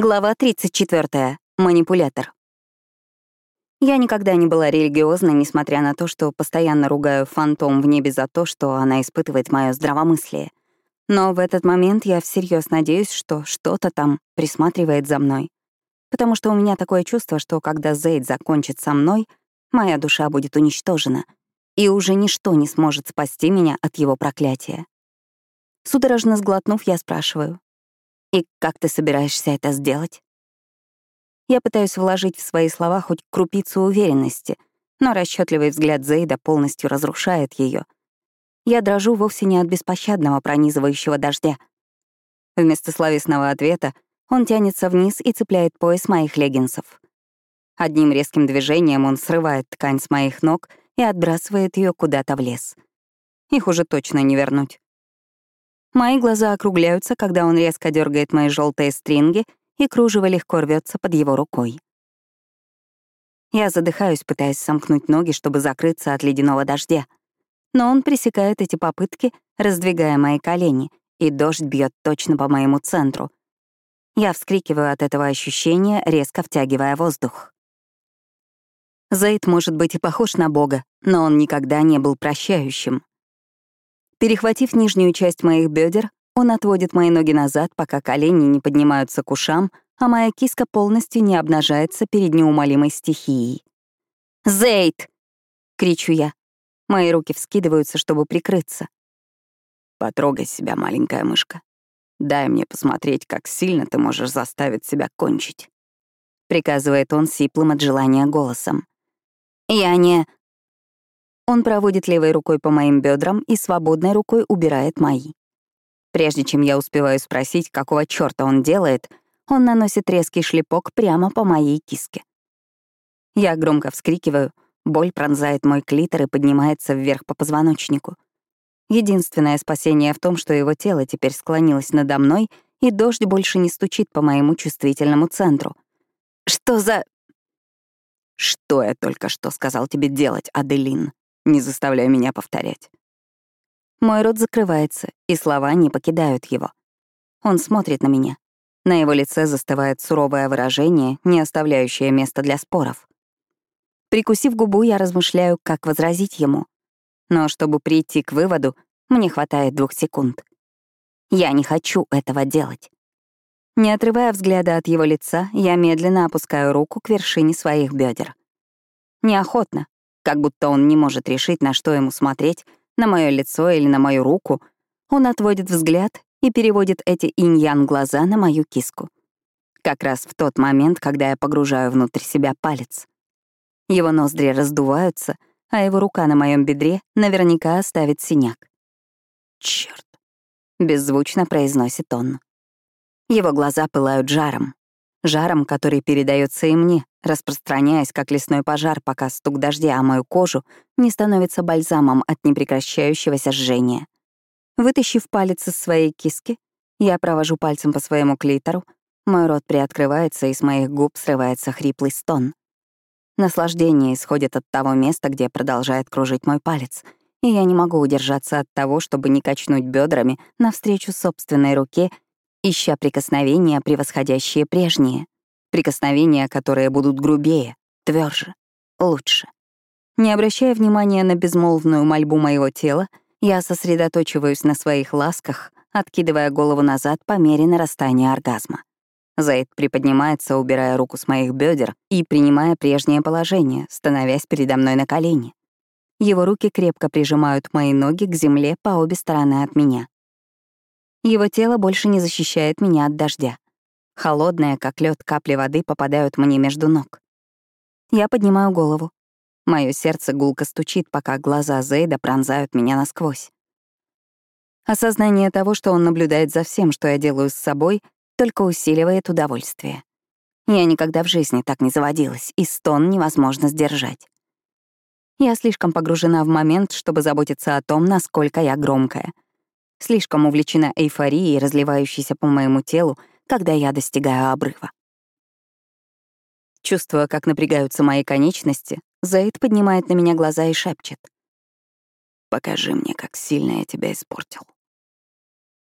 Глава 34. Манипулятор. Я никогда не была религиозной, несмотря на то, что постоянно ругаю фантом в небе за то, что она испытывает мое здравомыслие. Но в этот момент я всерьез надеюсь, что что-то там присматривает за мной. Потому что у меня такое чувство, что когда Зейд закончит со мной, моя душа будет уничтожена, и уже ничто не сможет спасти меня от его проклятия. Судорожно сглотнув, я спрашиваю, и как ты собираешься это сделать? Я пытаюсь вложить в свои слова хоть крупицу уверенности, но расчетливый взгляд Зейда полностью разрушает ее. Я дрожу вовсе не от беспощадного пронизывающего дождя. Вместо словесного ответа он тянется вниз и цепляет пояс моих леггинсов. Одним резким движением он срывает ткань с моих ног и отбрасывает ее куда-то в лес. Их уже точно не вернуть. Мои глаза округляются, когда он резко дергает мои желтые стринги, и кружево легко рвется под его рукой. Я задыхаюсь, пытаясь сомкнуть ноги, чтобы закрыться от ледяного дождя. Но он пресекает эти попытки, раздвигая мои колени, и дождь бьет точно по моему центру. Я вскрикиваю от этого ощущения, резко втягивая воздух. Зейд может быть и похож на Бога, но он никогда не был прощающим. Перехватив нижнюю часть моих бедер, он отводит мои ноги назад, пока колени не поднимаются к ушам, а моя киска полностью не обнажается перед неумолимой стихией. «Зейд!» — кричу я. Мои руки вскидываются, чтобы прикрыться. «Потрогай себя, маленькая мышка. Дай мне посмотреть, как сильно ты можешь заставить себя кончить», — приказывает он сиплым от желания голосом. «Я не...» Он проводит левой рукой по моим бедрам и свободной рукой убирает мои. Прежде чем я успеваю спросить, какого чёрта он делает, он наносит резкий шлепок прямо по моей киске. Я громко вскрикиваю, боль пронзает мой клитор и поднимается вверх по позвоночнику. Единственное спасение в том, что его тело теперь склонилось надо мной, и дождь больше не стучит по моему чувствительному центру. Что за... Что я только что сказал тебе делать, Аделин? Не заставляй меня повторять. Мой рот закрывается, и слова не покидают его. Он смотрит на меня. На его лице застывает суровое выражение, не оставляющее места для споров. Прикусив губу, я размышляю, как возразить ему. Но чтобы прийти к выводу, мне хватает двух секунд. Я не хочу этого делать. Не отрывая взгляда от его лица, я медленно опускаю руку к вершине своих бедер. Неохотно, как будто он не может решить, на что ему смотреть, на мое лицо или на мою руку. Он отводит взгляд и переводит эти инь-ян глаза на мою киску. Как раз в тот момент, когда я погружаю внутрь себя палец. Его ноздри раздуваются, а его рука на моем бедре наверняка оставит синяк. Черт! беззвучно произносит он. Его глаза пылают жаром жаром, который передается и мне, распространяясь как лесной пожар, пока стук дождя о мою кожу не становится бальзамом от непрекращающегося жжения. Вытащив палец из своей киски, я провожу пальцем по своему клитору, мой рот приоткрывается, и с моих губ срывается хриплый стон. Наслаждение исходит от того места, где продолжает кружить мой палец, и я не могу удержаться от того, чтобы не качнуть бедрами навстречу собственной руке ища прикосновения, превосходящие прежние, прикосновения, которые будут грубее, тверже, лучше. Не обращая внимания на безмолвную мольбу моего тела, я сосредоточиваюсь на своих ласках, откидывая голову назад по мере нарастания оргазма. Заид приподнимается, убирая руку с моих бедер и принимая прежнее положение, становясь передо мной на колени. Его руки крепко прижимают мои ноги к земле по обе стороны от меня. Его тело больше не защищает меня от дождя. Холодные, как лед, капли воды попадают мне между ног. Я поднимаю голову. Мое сердце гулко стучит, пока глаза Зейда пронзают меня насквозь. Осознание того, что он наблюдает за всем, что я делаю с собой, только усиливает удовольствие. Я никогда в жизни так не заводилась, и стон невозможно сдержать. Я слишком погружена в момент, чтобы заботиться о том, насколько я громкая — слишком увлечена эйфорией, разливающейся по моему телу, когда я достигаю обрыва. Чувствуя, как напрягаются мои конечности, Заид поднимает на меня глаза и шепчет. «Покажи мне, как сильно я тебя испортил».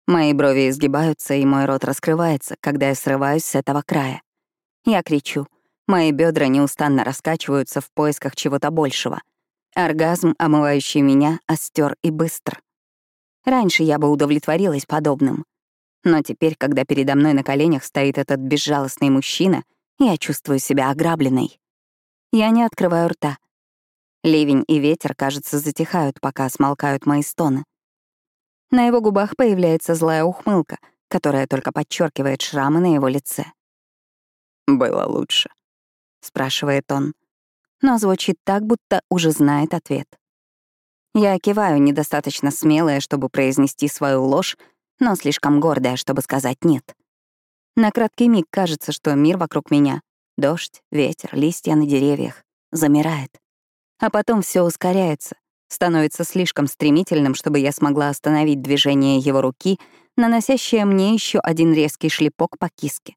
Мои брови изгибаются, и мой рот раскрывается, когда я срываюсь с этого края. Я кричу. Мои бедра неустанно раскачиваются в поисках чего-то большего. Оргазм, омывающий меня, остер и быстр. Раньше я бы удовлетворилась подобным. Но теперь, когда передо мной на коленях стоит этот безжалостный мужчина, я чувствую себя ограбленной. Я не открываю рта. Ливень и ветер, кажется, затихают, пока смолкают мои стоны. На его губах появляется злая ухмылка, которая только подчеркивает шрамы на его лице. «Было лучше», — спрашивает он, но звучит так, будто уже знает ответ. Я киваю, недостаточно смелая, чтобы произнести свою ложь, но слишком гордая, чтобы сказать «нет». На краткий миг кажется, что мир вокруг меня — дождь, ветер, листья на деревьях — замирает. А потом все ускоряется, становится слишком стремительным, чтобы я смогла остановить движение его руки, наносящее мне еще один резкий шлепок по киске.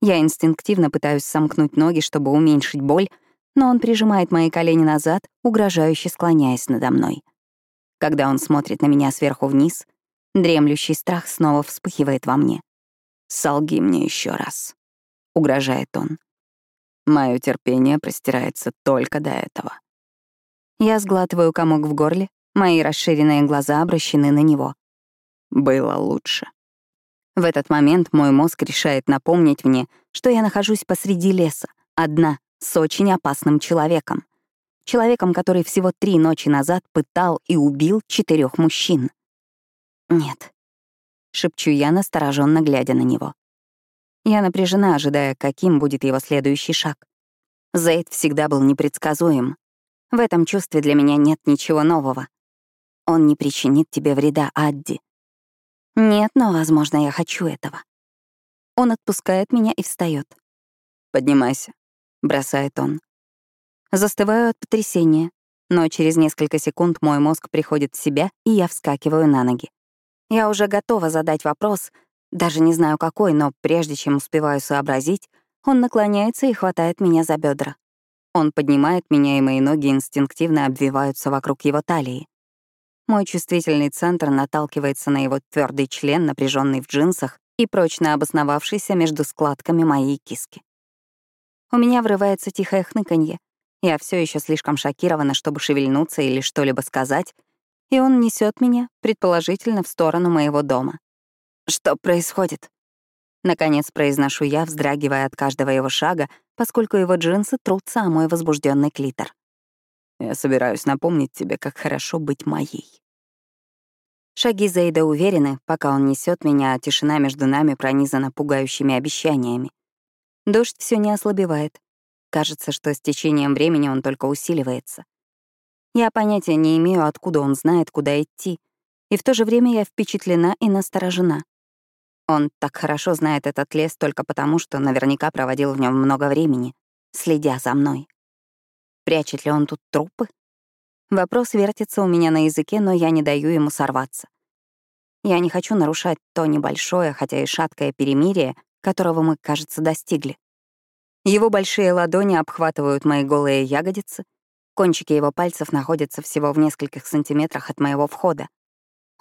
Я инстинктивно пытаюсь сомкнуть ноги, чтобы уменьшить боль, но он прижимает мои колени назад, угрожающе склоняясь надо мной. Когда он смотрит на меня сверху вниз, дремлющий страх снова вспыхивает во мне. «Солги мне еще раз», — угрожает он. Мое терпение простирается только до этого. Я сглатываю комок в горле, мои расширенные глаза обращены на него. Было лучше. В этот момент мой мозг решает напомнить мне, что я нахожусь посреди леса, одна, с очень опасным человеком. Человеком, который всего три ночи назад пытал и убил четырех мужчин. «Нет», — шепчу я, настороженно глядя на него. Я напряжена, ожидая, каким будет его следующий шаг. Зейд всегда был непредсказуем, в этом чувстве для меня нет ничего нового. Он не причинит тебе вреда, Адди. Нет, но, возможно, я хочу этого. Он отпускает меня и встает. «Поднимайся», — бросает он. Застываю от потрясения, но через несколько секунд мой мозг приходит в себя, и я вскакиваю на ноги. Я уже готова задать вопрос, даже не знаю какой, но прежде чем успеваю сообразить, он наклоняется и хватает меня за бедра. Он поднимает меня, и мои ноги инстинктивно обвиваются вокруг его талии. Мой чувствительный центр наталкивается на его твердый член, напряженный в джинсах и прочно обосновавшийся между складками моей киски. У меня врывается тихое хныканье. Я все еще слишком шокирована, чтобы шевельнуться или что-либо сказать, и он несет меня, предположительно, в сторону моего дома. Что происходит? Наконец произношу я, вздрагивая от каждого его шага, поскольку его джинсы трутся о мой возбужденный клитор. Я собираюсь напомнить тебе, как хорошо быть моей. Шаги Зейда уверены, пока он несет меня, а тишина между нами пронизана пугающими обещаниями. Дождь все не ослабевает. Кажется, что с течением времени он только усиливается. Я понятия не имею, откуда он знает, куда идти, и в то же время я впечатлена и насторожена. Он так хорошо знает этот лес только потому, что наверняка проводил в нем много времени, следя за мной. Прячет ли он тут трупы? Вопрос вертится у меня на языке, но я не даю ему сорваться. Я не хочу нарушать то небольшое, хотя и шаткое перемирие, которого мы, кажется, достигли. Его большие ладони обхватывают мои голые ягодицы, кончики его пальцев находятся всего в нескольких сантиметрах от моего входа.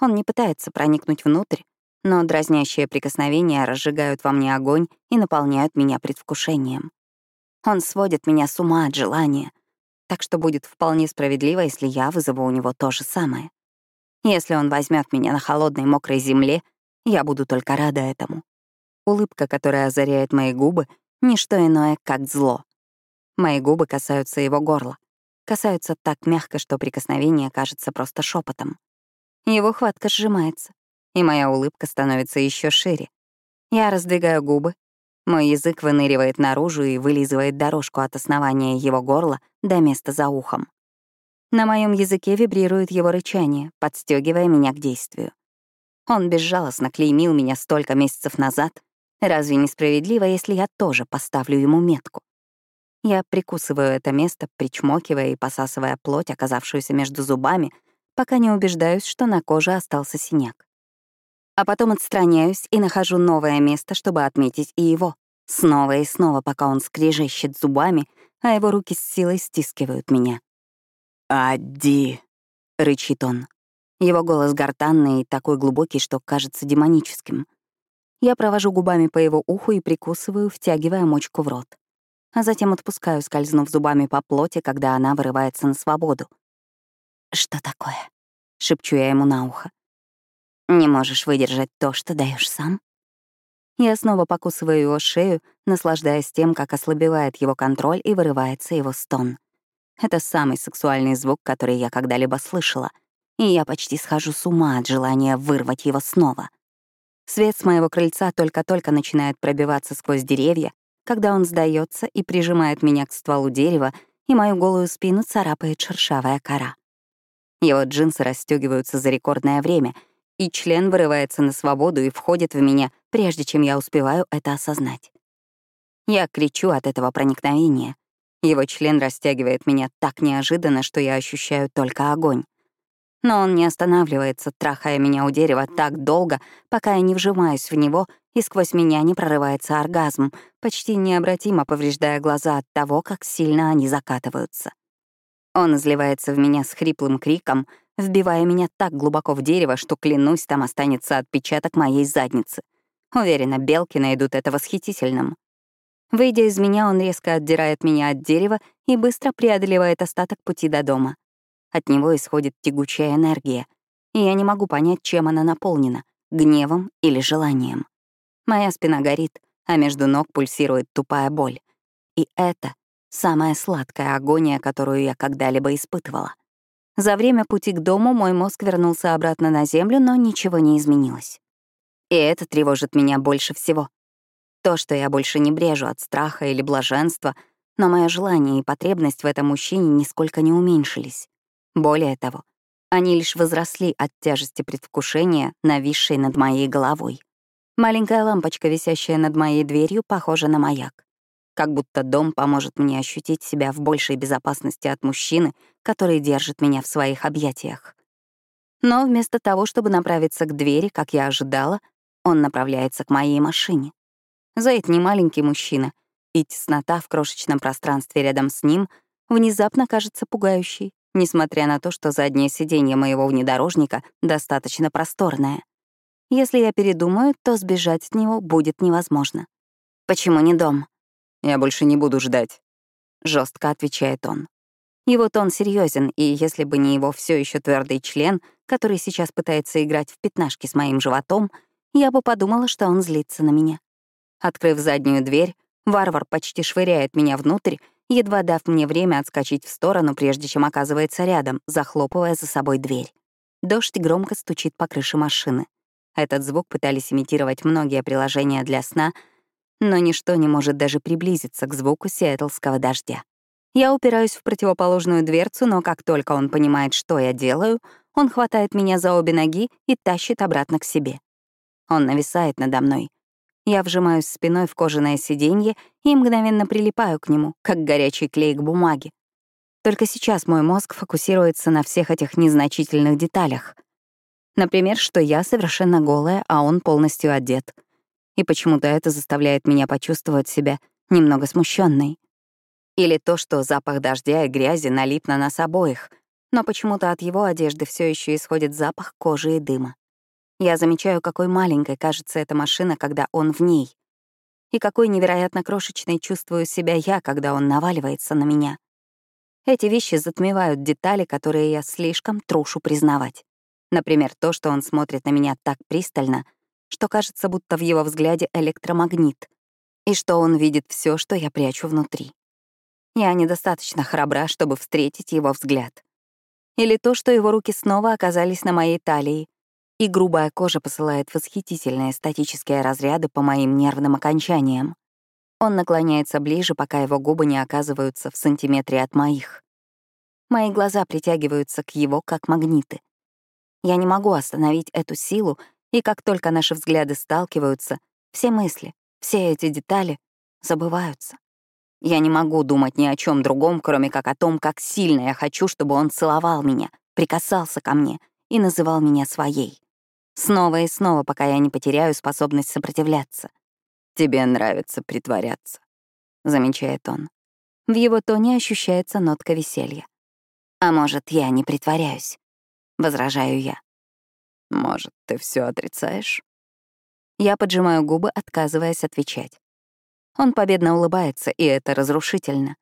Он не пытается проникнуть внутрь, но дразнящие прикосновения разжигают во мне огонь и наполняют меня предвкушением. Он сводит меня с ума от желания, так что будет вполне справедливо, если я вызову у него то же самое. Если он возьмет меня на холодной мокрой земле, я буду только рада этому. Улыбка, которая озаряет мои губы, — ничто иное, как зло. Мои губы касаются его горла, касаются так мягко, что прикосновение кажется просто шепотом. Его хватка сжимается и моя улыбка становится еще шире. Я раздвигаю губы, мой язык выныривает наружу и вылизывает дорожку от основания его горла до места за ухом. На моем языке вибрирует его рычание, подстегивая меня к действию. Он безжалостно клеймил меня столько месяцев назад. Разве несправедливо, если я тоже поставлю ему метку? Я прикусываю это место, причмокивая и посасывая плоть, оказавшуюся между зубами, пока не убеждаюсь, что на коже остался синяк а потом отстраняюсь и нахожу новое место, чтобы отметить и его. Снова и снова, пока он скрежещет зубами, а его руки с силой стискивают меня. «Адди!» — рычит он. Его голос гортанный и такой глубокий, что кажется демоническим. Я провожу губами по его уху и прикусываю, втягивая мочку в рот. А затем отпускаю, скользнув зубами по плоти, когда она вырывается на свободу. «Что такое?» — шепчу я ему на ухо. «Не можешь выдержать то, что даешь сам?» Я снова покусываю его шею, наслаждаясь тем, как ослабевает его контроль и вырывается его стон. Это самый сексуальный звук, который я когда-либо слышала, и я почти схожу с ума от желания вырвать его снова. Свет с моего крыльца только-только начинает пробиваться сквозь деревья, когда он сдается и прижимает меня к стволу дерева, и мою голую спину царапает шершавая кора. Его джинсы расстегиваются за рекордное время, и член вырывается на свободу и входит в меня, прежде чем я успеваю это осознать. Я кричу от этого проникновения. Его член растягивает меня так неожиданно, что я ощущаю только огонь. Но он не останавливается, трахая меня у дерева так долго, пока я не вжимаюсь в него, и сквозь меня не прорывается оргазм, почти необратимо повреждая глаза от того, как сильно они закатываются. Он изливается в меня с хриплым криком, вбивая меня так глубоко в дерево, что, клянусь, там останется отпечаток моей задницы. Уверена, белки найдут это восхитительным. Выйдя из меня, он резко отдирает меня от дерева и быстро преодолевает остаток пути до дома. От него исходит тягучая энергия, и я не могу понять, чем она наполнена — гневом или желанием. Моя спина горит, а между ног пульсирует тупая боль. И это самая сладкая агония, которую я когда-либо испытывала. За время пути к дому мой мозг вернулся обратно на землю, но ничего не изменилось. И это тревожит меня больше всего. То, что я больше не брежу от страха или блаженства, но мое желание и потребность в этом мужчине нисколько не уменьшились. Более того, они лишь возросли от тяжести предвкушения, нависшей над моей головой. Маленькая лампочка, висящая над моей дверью, похожа на маяк. Как будто дом поможет мне ощутить себя в большей безопасности от мужчины, который держит меня в своих объятиях. Но вместо того, чтобы направиться к двери, как я ожидала, он направляется к моей машине. Зайд не маленький мужчина, и теснота в крошечном пространстве рядом с ним внезапно кажется пугающей несмотря на то, что заднее сиденье моего внедорожника достаточно просторное. Если я передумаю, то сбежать от него будет невозможно. «Почему не дом?» «Я больше не буду ждать», — жестко отвечает он. Его тон серьезен, и если бы не его все еще твердый член, который сейчас пытается играть в пятнашки с моим животом, я бы подумала, что он злится на меня. Открыв заднюю дверь, варвар почти швыряет меня внутрь едва дав мне время отскочить в сторону, прежде чем оказывается рядом, захлопывая за собой дверь. Дождь громко стучит по крыше машины. Этот звук пытались имитировать многие приложения для сна, но ничто не может даже приблизиться к звуку сиэтлского дождя. Я упираюсь в противоположную дверцу, но как только он понимает, что я делаю, он хватает меня за обе ноги и тащит обратно к себе. Он нависает надо мной, я вжимаюсь спиной в кожаное сиденье и мгновенно прилипаю к нему, как горячий клей к бумаге. Только сейчас мой мозг фокусируется на всех этих незначительных деталях. Например, что я совершенно голая, а он полностью одет. И почему-то это заставляет меня почувствовать себя немного смущенной. Или то, что запах дождя и грязи налип на нас обоих, но почему-то от его одежды все еще исходит запах кожи и дыма. Я замечаю, какой маленькой кажется эта машина, когда он в ней. И какой невероятно крошечной чувствую себя я, когда он наваливается на меня. Эти вещи затмевают детали, которые я слишком трушу признавать. Например, то, что он смотрит на меня так пристально, что кажется, будто в его взгляде электромагнит, и что он видит все, что я прячу внутри. Я недостаточно храбра, чтобы встретить его взгляд. Или то, что его руки снова оказались на моей талии, и грубая кожа посылает восхитительные статические разряды по моим нервным окончаниям. Он наклоняется ближе, пока его губы не оказываются в сантиметре от моих. Мои глаза притягиваются к его как магниты. Я не могу остановить эту силу, и как только наши взгляды сталкиваются, все мысли, все эти детали забываются. Я не могу думать ни о чем другом, кроме как о том, как сильно я хочу, чтобы он целовал меня, прикасался ко мне и называл меня своей. Снова и снова, пока я не потеряю способность сопротивляться. «Тебе нравится притворяться», — замечает он. В его тоне ощущается нотка веселья. «А может, я не притворяюсь?» — возражаю я. Может, ты все отрицаешь? Я поджимаю губы, отказываясь отвечать. Он победно улыбается, и это разрушительно.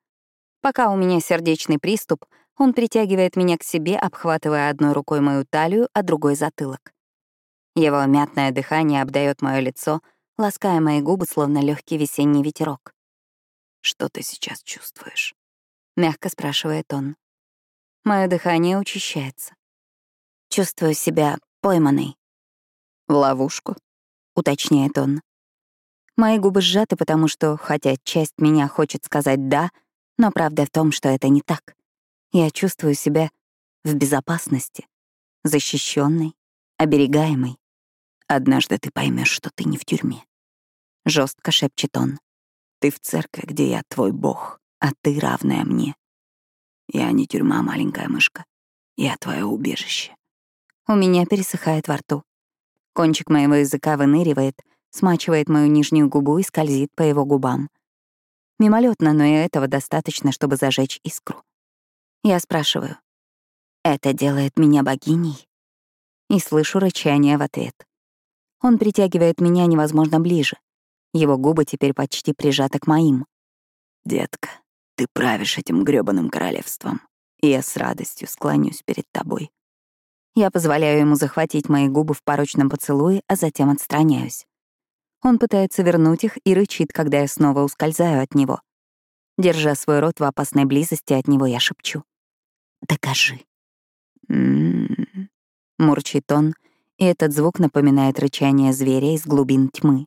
Пока у меня сердечный приступ, он притягивает меня к себе, обхватывая одной рукой мою талию, а другой — затылок. Его мятное дыхание обдает мое лицо, лаская мои губы, словно легкий весенний ветерок. «Что ты сейчас чувствуешь?» — мягко спрашивает он. Мое дыхание учащается. Чувствую себя пойманной. «В ловушку?» — уточняет он. Мои губы сжаты, потому что, хотя часть меня хочет сказать «да», но правда в том, что это не так. Я чувствую себя в безопасности, защищенной, оберегаемой. Однажды ты поймешь, что ты не в тюрьме. Жестко шепчет он. Ты в церкви, где я твой бог, а ты равная мне. Я не тюрьма, маленькая мышка. Я твое убежище. У меня пересыхает во рту. Кончик моего языка выныривает, смачивает мою нижнюю губу и скользит по его губам. Мимолетно, но и этого достаточно, чтобы зажечь искру. Я спрашиваю. «Это делает меня богиней?» И слышу рычание в ответ. Он притягивает меня невозможно ближе. Его губы теперь почти прижаты к моим. «Детка, ты правишь этим грёбаным королевством, и я с радостью склонюсь перед тобой». Я позволяю ему захватить мои губы в порочном поцелуе, а затем отстраняюсь. Он пытается вернуть их и рычит, когда я снова ускользаю от него. Держа свой рот в опасной близости от него, я шепчу. «Докажи». «М-м-м», мурчит он, и этот звук напоминает рычание зверя из глубин тьмы.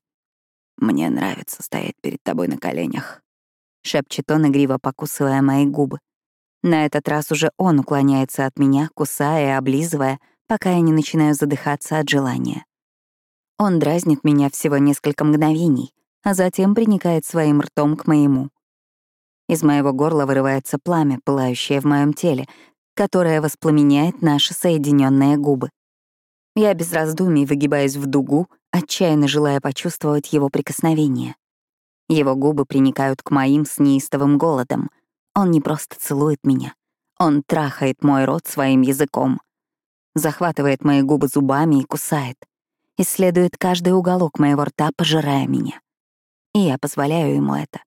«Мне нравится стоять перед тобой на коленях», — шепчет он, игриво покусывая мои губы. На этот раз уже он уклоняется от меня, кусая и облизывая, пока я не начинаю задыхаться от желания. Он дразнит меня всего несколько мгновений, а затем приникает своим ртом к моему. Из моего горла вырывается пламя, пылающее в моем теле, которое воспламеняет наши соединенные губы. Я без раздумий выгибаюсь в дугу, отчаянно желая почувствовать его прикосновение. Его губы приникают к моим с неистовым голодом. Он не просто целует меня. Он трахает мой рот своим языком. Захватывает мои губы зубами и кусает — исследует каждый уголок моего рта, пожирая меня. И я позволяю ему это.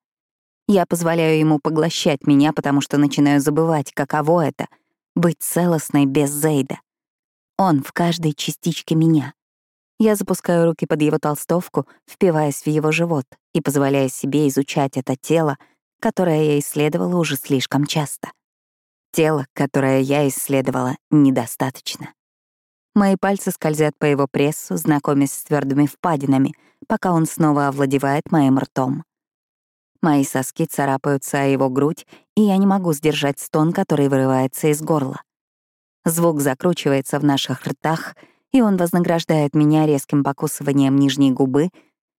Я позволяю ему поглощать меня, потому что начинаю забывать, каково это — быть целостной без Зейда. Он в каждой частичке меня. Я запускаю руки под его толстовку, впиваясь в его живот и позволяя себе изучать это тело, которое я исследовала уже слишком часто. Тело, которое я исследовала недостаточно. Мои пальцы скользят по его прессу, знакомясь с твердыми впадинами, пока он снова овладевает моим ртом. Мои соски царапаются о его грудь, и я не могу сдержать стон, который вырывается из горла. Звук закручивается в наших ртах, и он вознаграждает меня резким покусыванием нижней губы,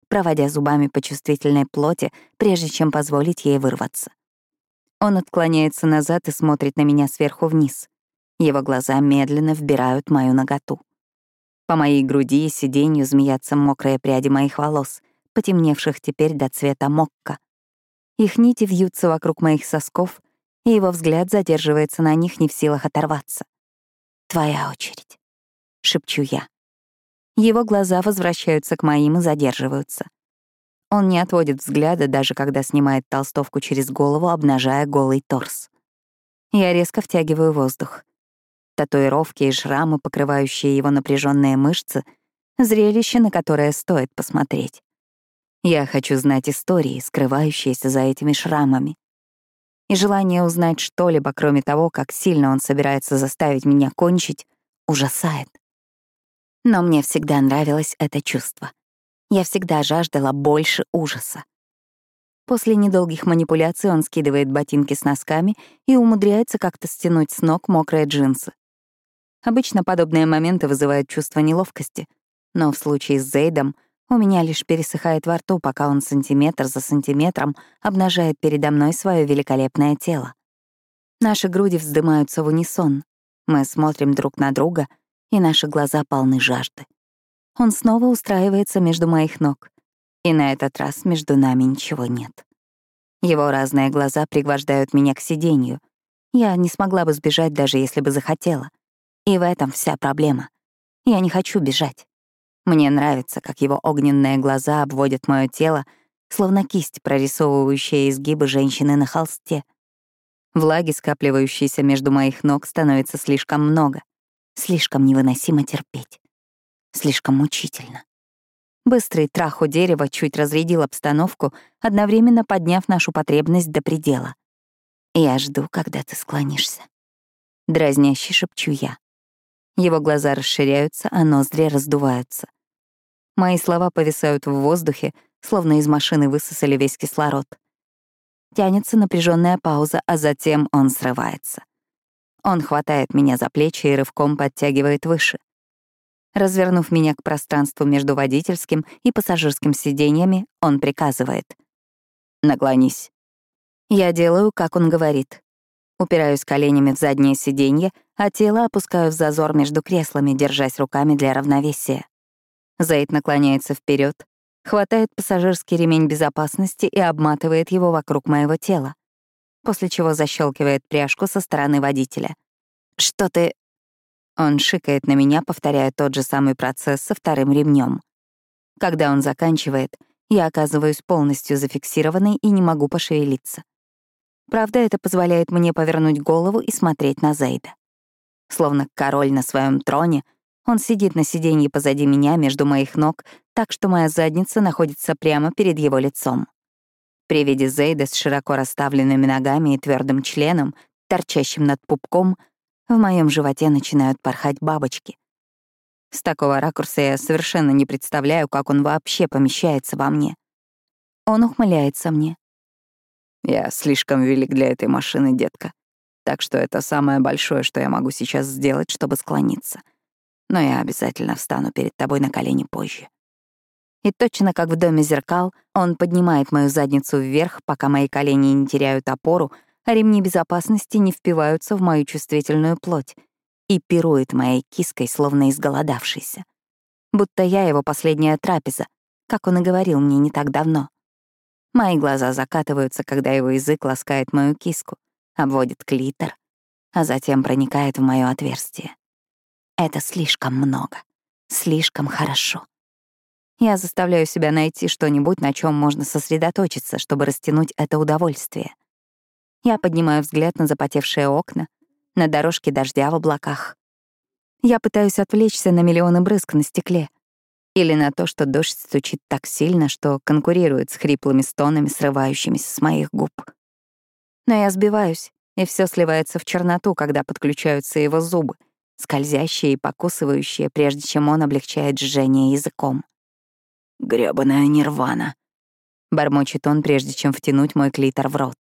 проводя зубами по чувствительной плоти, прежде чем позволить ей вырваться. Он отклоняется назад и смотрит на меня сверху вниз. Его глаза медленно вбирают мою наготу. По моей груди и сиденью змеятся мокрые пряди моих волос, потемневших теперь до цвета мокка. Их нити вьются вокруг моих сосков, и его взгляд задерживается на них не в силах оторваться. «Твоя очередь», — шепчу я. Его глаза возвращаются к моим и задерживаются. Он не отводит взгляда, даже когда снимает толстовку через голову, обнажая голый торс. Я резко втягиваю воздух. Татуировки и шрамы, покрывающие его напряженные мышцы — зрелище, на которое стоит посмотреть. Я хочу знать истории, скрывающиеся за этими шрамами. И желание узнать что-либо, кроме того, как сильно он собирается заставить меня кончить, ужасает. Но мне всегда нравилось это чувство. Я всегда жаждала больше ужаса. После недолгих манипуляций он скидывает ботинки с носками и умудряется как-то стянуть с ног мокрые джинсы. Обычно подобные моменты вызывают чувство неловкости, но в случае с Зейдом у меня лишь пересыхает во рту, пока он сантиметр за сантиметром обнажает передо мной свое великолепное тело. Наши груди вздымаются в унисон. Мы смотрим друг на друга, и наши глаза полны жажды. Он снова устраивается между моих ног, и на этот раз между нами ничего нет. Его разные глаза пригвождают меня к сиденью. Я не смогла бы сбежать, даже если бы захотела. И в этом вся проблема. Я не хочу бежать. Мне нравится, как его огненные глаза обводят мое тело, словно кисть, прорисовывающая изгибы женщины на холсте. Влаги, скапливающейся между моих ног, становится слишком много. Слишком невыносимо терпеть. Слишком мучительно. Быстрый трах у дерева чуть разрядил обстановку, одновременно подняв нашу потребность до предела. «Я жду, когда ты склонишься». Дразняще шепчу я. Его глаза расширяются, а ноздри раздуваются. Мои слова повисают в воздухе, словно из машины высосали весь кислород. Тянется напряженная пауза, а затем он срывается. Он хватает меня за плечи и рывком подтягивает выше. Развернув меня к пространству между водительским и пассажирским сиденьями, он приказывает. «Наклонись». Я делаю, как он говорит. Упираюсь коленями в заднее сиденье, а тело опускаю в зазор между креслами, держась руками для равновесия. Зейд наклоняется вперед, хватает пассажирский ремень безопасности и обматывает его вокруг моего тела, после чего защелкивает пряжку со стороны водителя. «Что ты...» Он шикает на меня, повторяя тот же самый процесс со вторым ремнем. Когда он заканчивает, я оказываюсь полностью зафиксированной и не могу пошевелиться. Правда, это позволяет мне повернуть голову и смотреть на Зейда. Словно король на своем троне, он сидит на сиденье позади меня между моих ног, так что моя задница находится прямо перед его лицом. При виде Зейда с широко расставленными ногами и твердым членом, торчащим над пупком, в моем животе начинают порхать бабочки. С такого ракурса я совершенно не представляю, как он вообще помещается во мне. Он ухмыляется мне, я слишком велик для этой машины, детка. Так что это самое большое, что я могу сейчас сделать, чтобы склониться. Но я обязательно встану перед тобой на колени позже. И точно как в доме зеркал, он поднимает мою задницу вверх, пока мои колени не теряют опору, а ремни безопасности не впиваются в мою чувствительную плоть и пирует моей киской, словно изголодавшийся. Будто я его последняя трапеза, как он и говорил мне не так давно. Мои глаза закатываются, когда его язык ласкает мою киску, обводит клитор, а затем проникает в моё отверстие. Это слишком много, слишком хорошо. Я заставляю себя найти что-нибудь, на чем можно сосредоточиться, чтобы растянуть это удовольствие. Я поднимаю взгляд на запотевшие окна, на дорожки дождя в облаках. Я пытаюсь отвлечься на миллионы брызг на стекле — или на то, что дождь стучит так сильно, что конкурирует с хриплыми стонами, срывающимися с моих губ. Но я сбиваюсь, и все сливается в черноту, когда подключаются его зубы, скользящие и покусывающие, прежде чем он облегчает жжение языком. «Грёбаная нирвана», — бормочет он, прежде чем втянуть мой клитор в рот.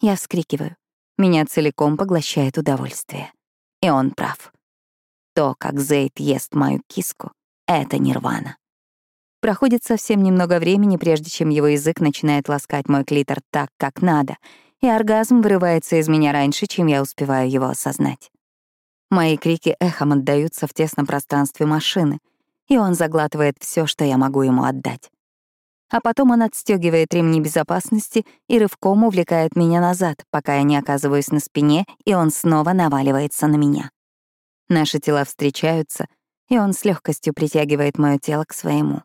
Я вскрикиваю. Меня целиком поглощает удовольствие. И он прав. То, как Зейд ест мою киску, это нирвана. Проходит совсем немного времени, прежде чем его язык начинает ласкать мой клитор так, как надо, и оргазм вырывается из меня раньше, чем я успеваю его осознать. Мои крики эхом отдаются в тесном пространстве машины, и он заглатывает все, что я могу ему отдать. А потом он отстегивает ремни безопасности и рывком увлекает меня назад, пока я не оказываюсь на спине, и он снова наваливается на меня. Наши тела встречаются — и он с легкостью притягивает мое тело к своему.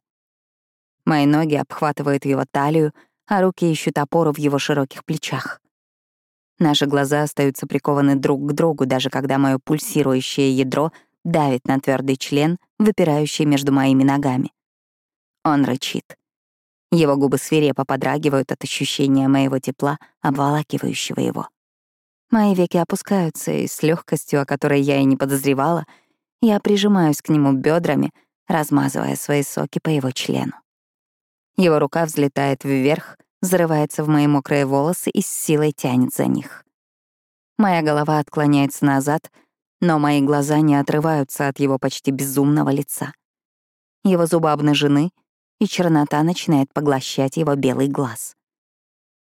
Мои ноги обхватывают его талию, а руки ищут опору в его широких плечах. Наши глаза остаются прикованы друг к другу, даже когда мое пульсирующее ядро давит на твердый член, выпирающий между моими ногами. Он рычит. Его губы свирепо подрагивают от ощущения моего тепла, обволакивающего его. Мои веки опускаются, и с легкостью, о которой я и не подозревала — я прижимаюсь к нему бедрами, размазывая свои соки по его члену. Его рука взлетает вверх, зарывается в мои мокрые волосы и с силой тянет за них. Моя голова отклоняется назад, но мои глаза не отрываются от его почти безумного лица. Его зубы обнажены, и чернота начинает поглощать его белый глаз.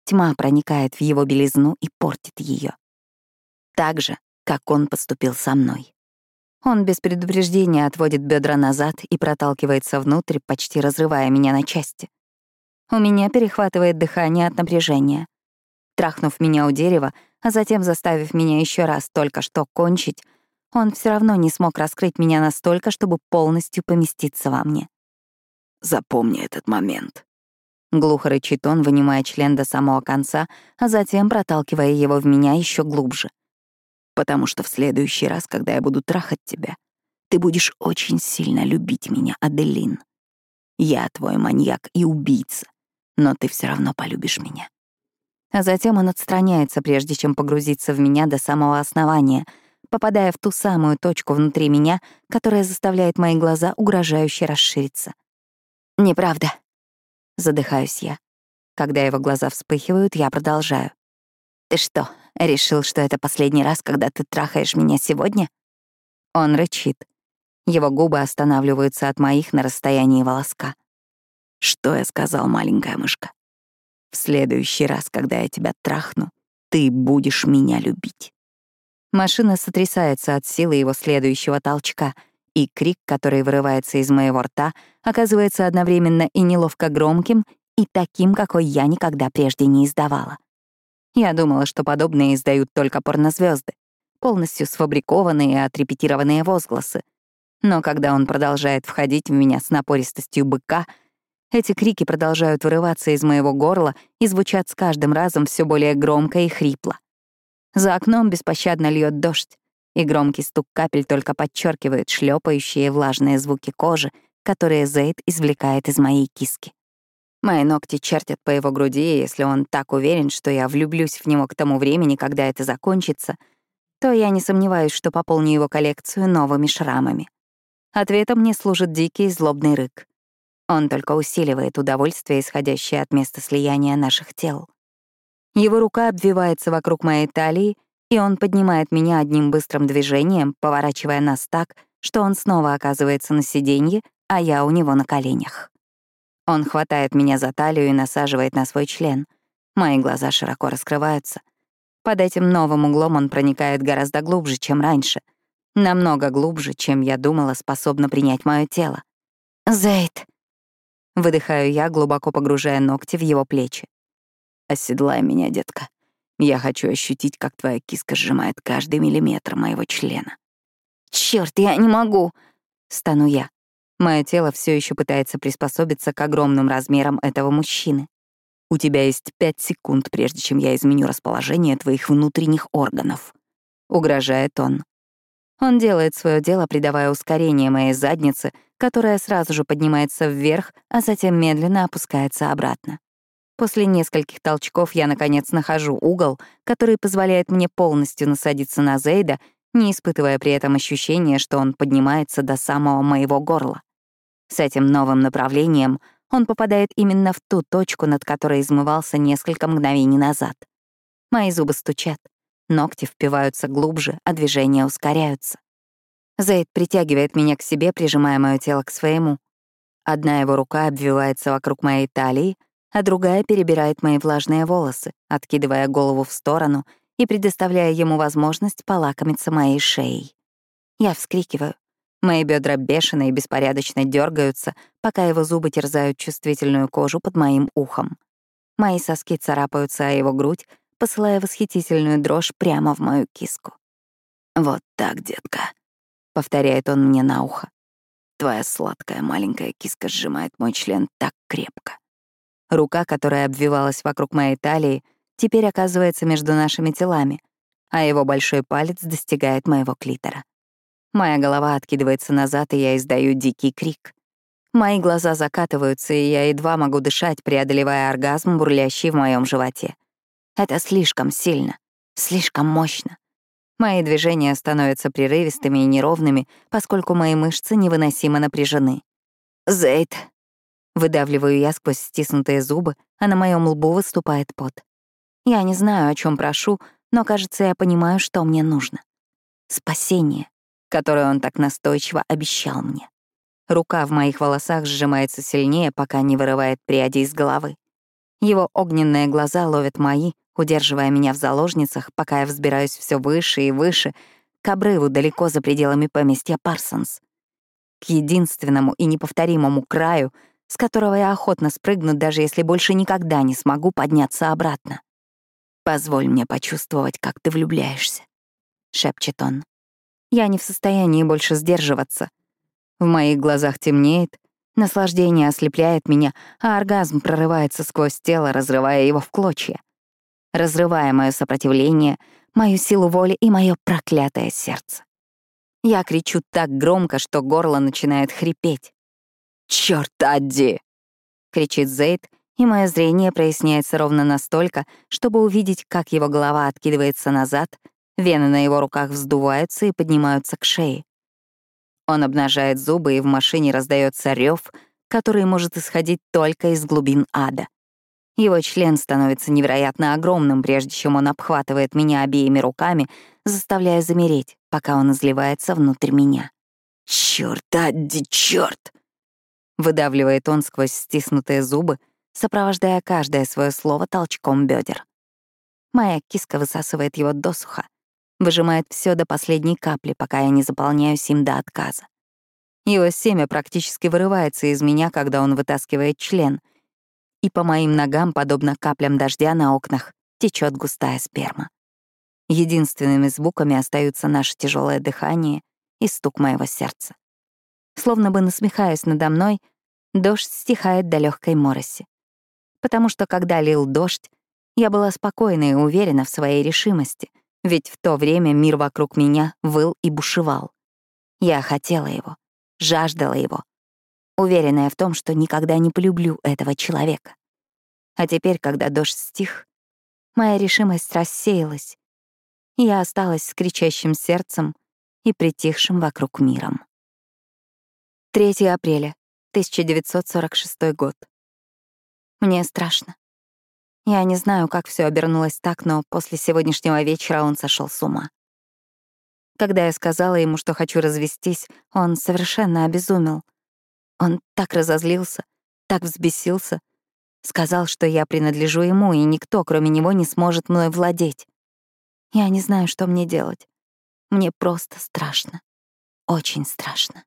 Тьма проникает в его белизну и портит ее. Так же, как он поступил со мной. Он без предупреждения отводит бедра назад и проталкивается внутрь, почти разрывая меня на части. У меня перехватывает дыхание от напряжения. Трахнув меня у дерева, а затем заставив меня еще раз только что кончить, он все равно не смог раскрыть меня настолько, чтобы полностью поместиться во мне. Запомни этот момент. Глухо рычит он, вынимая член до самого конца, а затем проталкивая его в меня еще глубже. Потому что в следующий раз, когда я буду трахать тебя, ты будешь очень сильно любить меня, Аделин. Я твой маньяк и убийца, но ты все равно полюбишь меня. А затем он отстраняется, прежде чем погрузиться в меня до самого основания, попадая в ту самую точку внутри меня, которая заставляет мои глаза угрожающе расшириться. «Неправда», — задыхаюсь я. Когда его глаза вспыхивают, я продолжаю. «Ты что, решил, что это последний раз, когда ты трахаешь меня сегодня?» Он рычит. Его губы останавливаются от моих на расстоянии волоска. «Что я сказал, маленькая мышка? В следующий раз, когда я тебя трахну, ты будешь меня любить». Машина сотрясается от силы его следующего толчка, и крик, который вырывается из моего рта, оказывается одновременно и неловко громким, и таким, какой я никогда прежде не издавала. Я думала, что подобные издают только порнозвезды, полностью сфабрикованные и отрепетированные возгласы. Но когда он продолжает входить в меня с напористостью быка, эти крики продолжают вырываться из моего горла и звучат с каждым разом все более громко и хрипло. За окном беспощадно льет дождь, и громкий стук капель только подчеркивает шлепающие влажные звуки кожи, которые Зейд извлекает из моей киски. Мои ногти чертят по его груди, и если он так уверен, что я влюблюсь в него к тому времени, когда это закончится, то я не сомневаюсь, что пополню его коллекцию новыми шрамами. Ответом мне служит дикий злобный рык. Он только усиливает удовольствие, исходящее от места слияния наших тел. Его рука обвивается вокруг моей талии, и он поднимает меня одним быстрым движением, поворачивая нас так, что он снова оказывается на сиденье, а я у него на коленях. Он хватает меня за талию и насаживает на свой член. Мои глаза широко раскрываются. Под этим новым углом он проникает гораздо глубже, чем раньше. Намного глубже, чем я думала, способно принять мое тело. «Зейд!» Выдыхаю я, глубоко погружая ногти в его плечи. «Оседлай меня, детка. Я хочу ощутить, как твоя киска сжимает каждый миллиметр моего члена». Черт, я не могу!» — стану я. Мое тело все еще пытается приспособиться к огромным размерам этого мужчины. У тебя есть пять секунд, прежде чем я изменю расположение твоих внутренних органов. Угрожает он. Он делает свое дело, придавая ускорение моей заднице, которая сразу же поднимается вверх, а затем медленно опускается обратно. После нескольких толчков я, наконец, нахожу угол, который позволяет мне полностью насадиться на Зейда, не испытывая при этом ощущения, что он поднимается до самого моего горла. С этим новым направлением он попадает именно в ту точку, над которой измывался несколько мгновений назад. Мои зубы стучат, ногти впиваются глубже, а движения ускоряются. Зейд притягивает меня к себе, прижимая мое тело к своему. Одна его рука обвивается вокруг моей талии, а другая перебирает мои влажные волосы, откидывая голову в сторону и предоставляя ему возможность полакомиться моей шеей. Я вскрикиваю. Мои бедра бешено и беспорядочно дергаются, пока его зубы терзают чувствительную кожу под моим ухом. Мои соски царапаются о его грудь, посылая восхитительную дрожь прямо в мою киску. «Вот так, детка», — повторяет он мне на ухо. «Твоя сладкая маленькая киска сжимает мой член так крепко». Рука, которая обвивалась вокруг моей талии, теперь оказывается между нашими телами, а его большой палец достигает моего клитора. Моя голова откидывается назад, и я издаю дикий крик. Мои глаза закатываются, и я едва могу дышать, преодолевая оргазм, бурлящий в моем животе. Это слишком сильно, слишком мощно. Мои движения становятся прерывистыми и неровными, поскольку мои мышцы невыносимо напряжены. «Зейд!» Выдавливаю я сквозь стиснутые зубы, а на моем лбу выступает пот. Я не знаю, о чем прошу, но, кажется, я понимаю, что мне нужно. Спасение, которое он так настойчиво обещал мне. Рука в моих волосах сжимается сильнее, пока не вырывает пряди из головы. Его огненные глаза ловят мои, удерживая меня в заложницах, пока я взбираюсь все выше и выше, к обрыву далеко за пределами поместья Парсонс. К единственному и неповторимому краю, с которого я охотно спрыгну, даже если больше никогда не смогу подняться обратно. «Позволь мне почувствовать, как ты влюбляешься», — шепчет он. Я не в состоянии больше сдерживаться. В моих глазах темнеет, наслаждение ослепляет меня, а оргазм прорывается сквозь тело, разрывая его в клочья. Разрывая мое сопротивление, мою силу воли и мое проклятое сердце. Я кричу так громко, что горло начинает хрипеть. «Чёрт, Адди!» — кричит Зейд, и мое зрение проясняется ровно настолько, чтобы увидеть, как его голова откидывается назад, вены на его руках вздуваются и поднимаются к шее. Он обнажает зубы, и в машине раздается рев, который может исходить только из глубин ада. Его член становится невероятно огромным, прежде чем он обхватывает меня обеими руками, заставляя замереть, пока он изливается внутрь меня. «Чёрт, Адди, чёрт!» Выдавливает он сквозь стиснутые зубы, сопровождая каждое свое слово толчком бедер. Моя киска высасывает его досуха, выжимает все до последней капли, пока я не заполняюсь им до отказа. Его семя практически вырывается из меня, когда он вытаскивает член, и по моим ногам, подобно каплям дождя на окнах, течет густая сперма. Единственными звуками остаются наше тяжелое дыхание и стук моего сердца. Словно бы насмехаясь надо мной, дождь стихает до легкой мороси потому что когда лил дождь, я была спокойна и уверена в своей решимости, ведь в то время мир вокруг меня выл и бушевал. Я хотела его, жаждала его, уверенная в том, что никогда не полюблю этого человека. А теперь, когда дождь стих, моя решимость рассеялась, и я осталась с кричащим сердцем и притихшим вокруг миром. 3 апреля, 1946 год. Мне страшно. Я не знаю, как все обернулось так, но после сегодняшнего вечера он сошел с ума. Когда я сказала ему, что хочу развестись, он совершенно обезумел. Он так разозлился, так взбесился, сказал, что я принадлежу ему, и никто, кроме него, не сможет мной владеть. Я не знаю, что мне делать. Мне просто страшно. Очень страшно.